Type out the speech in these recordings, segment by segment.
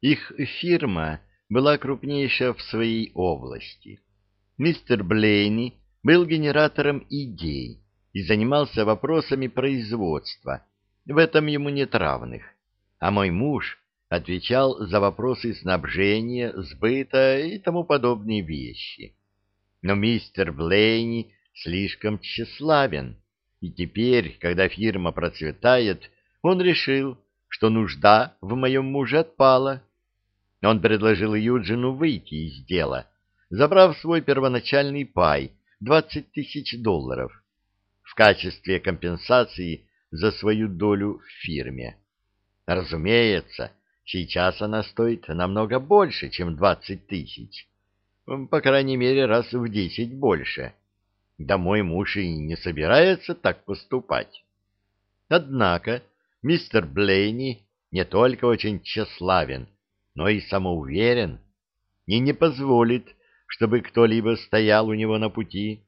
Их фирма была крупнейшая в своей области. Мистер Блейни был генератором идей и занимался вопросами производства, в этом ему нет равных. А мой муж отвечал за вопросы снабжения, сбыта и тому подобные вещи. Но мистер Блейни слишком тщеславен, и теперь, когда фирма процветает, он решил, что нужда в моем муже отпала. Он предложил Юджину выйти из дела, забрав свой первоначальный пай — 20 тысяч долларов в качестве компенсации за свою долю в фирме. Разумеется, сейчас она стоит намного больше, чем 20 тысяч. По крайней мере, раз в 10 больше. Да мой муж и не собирается так поступать. Однако мистер Блейни не только очень тщеславен, но и самоуверен, и не позволит, чтобы кто-либо стоял у него на пути.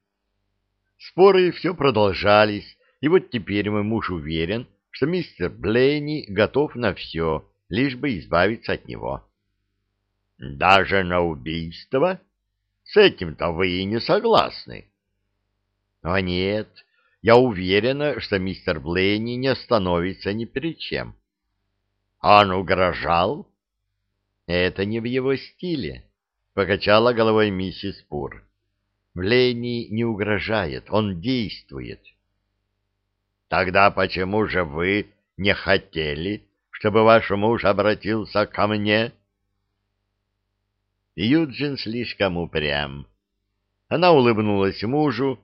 Споры все продолжались, и вот теперь мой муж уверен, что мистер Блейни готов на все, лишь бы избавиться от него. — Даже на убийство? С этим-то вы и не согласны. — А нет, я уверена, что мистер Блейни не остановится ни перед чем. — он угрожал? — Это не в его стиле, — покачала головой миссис Пур. — Блейни не угрожает, он действует. — Тогда почему же вы не хотели, чтобы ваш муж обратился ко мне? Юджин слишком упрям. Она улыбнулась мужу,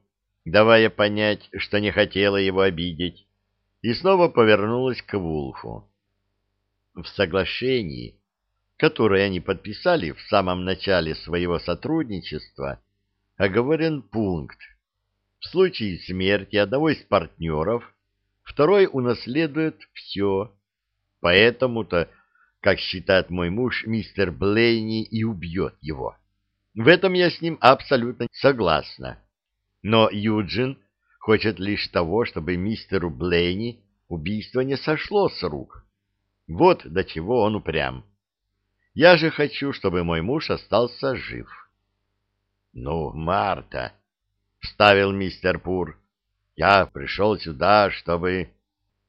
давая понять, что не хотела его обидеть, и снова повернулась к Вулфу. В соглашении, которое они подписали в самом начале своего сотрудничества, оговорен пункт. В случае смерти одного из партнеров второй унаследует все. Поэтому-то, как считает мой муж, мистер Блейни и убьет его. В этом я с ним абсолютно согласна. Но Юджин хочет лишь того, чтобы мистеру Блейни убийство не сошло с рук. Вот до чего он упрям. Я же хочу, чтобы мой муж остался жив. — Ну, Марта, — вставил мистер Пур, я пришел сюда, чтобы...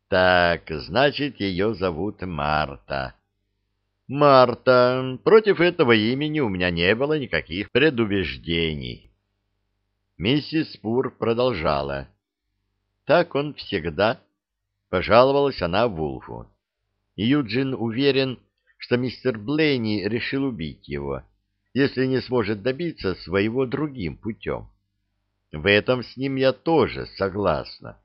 Так, значит, ее зовут Марта. Марта. Против этого имени у меня не было никаких предубеждений. Миссис Пур продолжала. Так он всегда. Пожаловалась она Вулфу. Юджин уверен, что мистер Блейни решил убить его, если не сможет добиться своего другим путем. В этом с ним я тоже согласна.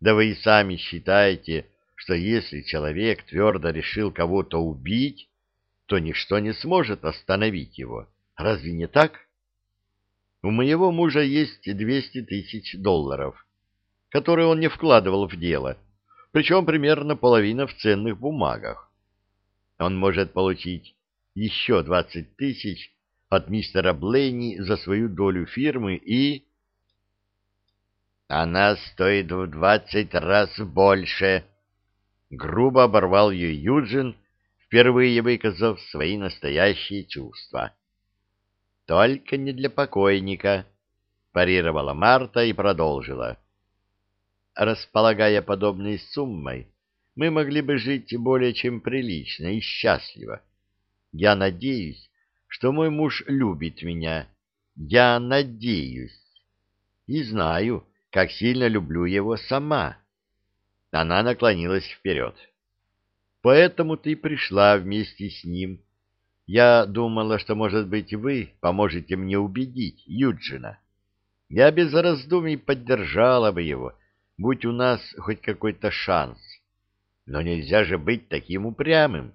Да вы и сами считаете, что если человек твердо решил кого-то убить, то ничто не сможет остановить его. Разве не так? У моего мужа есть 200 тысяч долларов, которые он не вкладывал в дело, причем примерно половина в ценных бумагах. Он может получить еще 20 тысяч от мистера Блейни за свою долю фирмы и... Она стоит в двадцать раз больше. Грубо оборвал ее Юджин, впервые выказав свои настоящие чувства. Только не для покойника, парировала Марта и продолжила. Располагая подобной суммой, мы могли бы жить более чем прилично и счастливо. Я надеюсь, что мой муж любит меня. Я надеюсь. И знаю, как сильно люблю его сама. Она наклонилась вперед. Поэтому ты пришла вместе с ним. Я думала, что, может быть, вы поможете мне убедить Юджина. Я без раздумий поддержала бы его, будь у нас хоть какой-то шанс. Но нельзя же быть таким упрямым.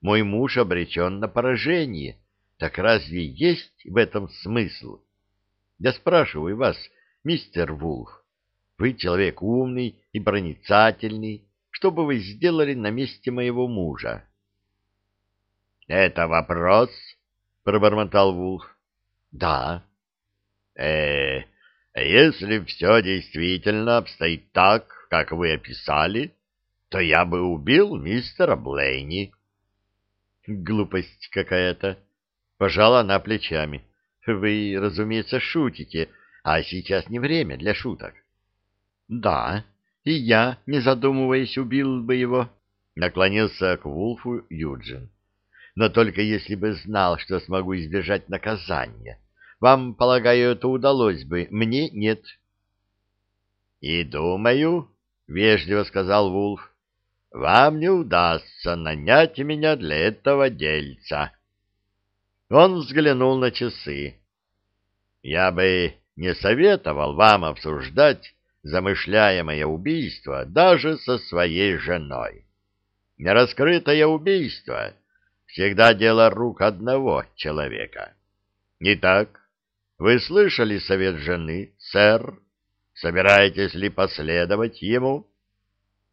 Мой муж обречен на поражение. Так разве есть в этом смысл? Я спрашиваю вас, Мистер Вулф, вы человек умный и проницательный. Что бы вы сделали на месте моего мужа? — Это вопрос? — пробормотал Вулф. — Да. Э, — если все действительно обстоит так, как вы описали, то я бы убил мистера Блейни. — Глупость какая-то. Пожала она плечами. Вы, разумеется, шутите, а сейчас не время для шуток. Да, и я, не задумываясь, убил бы его. Наклонился к Вулфу Юджин. Но только если бы знал, что смогу избежать наказания. Вам, полагаю, это удалось бы, мне нет. — И думаю, — вежливо сказал Вулф, — вам не удастся нанять меня для этого дельца. Он взглянул на часы. — Я бы не советовал вам обсуждать замышляемое убийство даже со своей женой. Нераскрытое убийство всегда дело рук одного человека. Итак, вы слышали совет жены, сэр? Собираетесь ли последовать ему?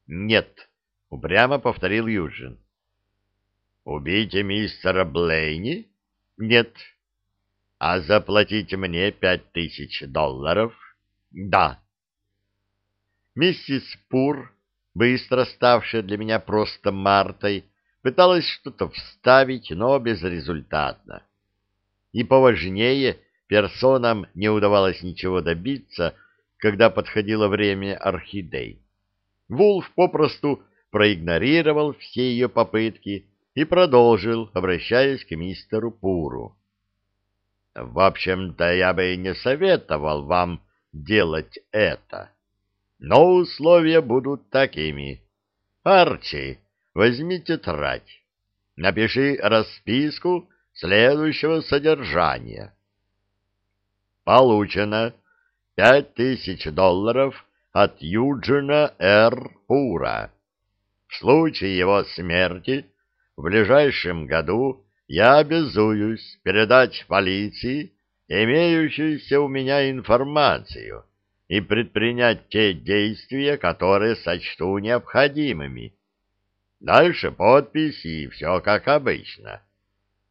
Нет, упрямо повторил Юджин. Убейте мистера Блейни? Нет. А заплатить мне пять тысяч долларов? Да. Миссис Пур, быстро ставшая для меня просто Мартой, пыталась что-то вставить, но безрезультатно. И поважнее персонам не удавалось ничего добиться, когда подходило время орхидей. Вулф попросту проигнорировал все ее попытки и продолжил, обращаясь к мистеру Пуру. «В общем-то, я бы не советовал вам делать это, но условия будут такими. Арчи, возьми тетрадь, напиши расписку следующего содержания. Получено пять тысяч долларов от Юджина Р. Пура. В случае его смерти в ближайшем году я обязуюсь передать полиции имеющуюся у меня информацию и предпринять те действия, которые сочту необходимыми. Дальше подписи и все как обычно.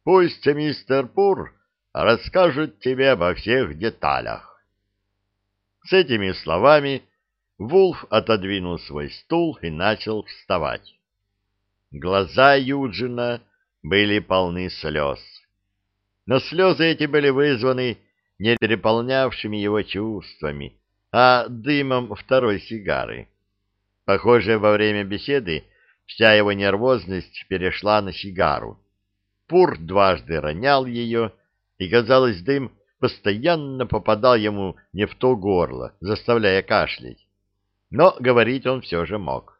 Пусть мистер Пур расскажет тебе обо всех деталях. С этими словами Вулф отодвинул свой стул и начал вставать. Глаза Юджина были полны слез. Но слезы эти были вызваны не переполнявшими его чувствами, а дымом второй сигары. Похоже, во время беседы вся его нервозность перешла на сигару. Пур дважды ронял ее, и, казалось, дым постоянно попадал ему не в то горло, заставляя кашлять. Но говорить он все же мог.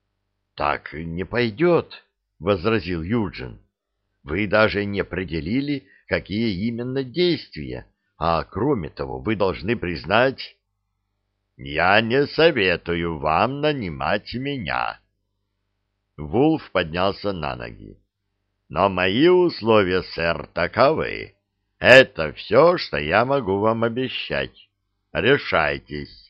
— Так не пойдет, — возразил Юджин. — Вы даже не определили, какие именно действия, а кроме того вы должны признать... — Я не советую вам нанимать меня. Вулф поднялся на ноги. Но мои условия, сэр, таковы. Это все, что я могу вам обещать. Решайтесь.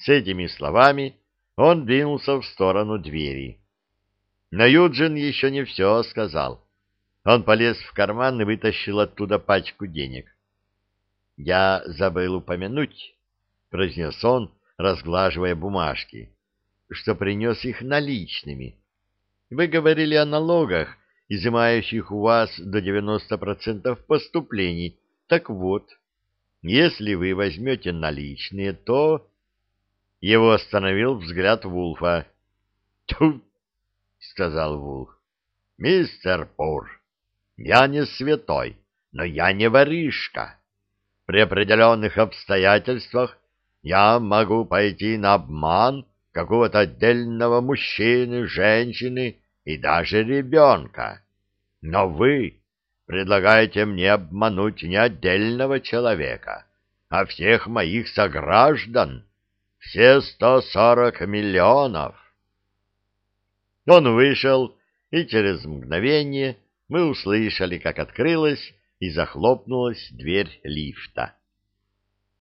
С этими словами он двинулся в сторону двери. Но Юджин еще не все сказал. Он полез в карман и вытащил оттуда пачку денег. «Я забыл упомянуть», — произнес он, разглаживая бумажки, — «что принес их наличными. Вы говорили о налогах, изымающих у вас до 90% поступлений. Так вот, если вы возьмете наличные, то... Его остановил взгляд Вулфа. «Тьфу!» — сказал Вулф. «Мистер Пур, я не святой, но я не воришка. При определенных обстоятельствах я могу пойти на обман какого-то отдельного мужчины, женщины и даже ребенка. Но вы предлагаете мне обмануть не отдельного человека, а всех моих сограждан, все сто сорок миллионов. Он вышел, и через мгновение мы услышали, как открылась и захлопнулась дверь лифта.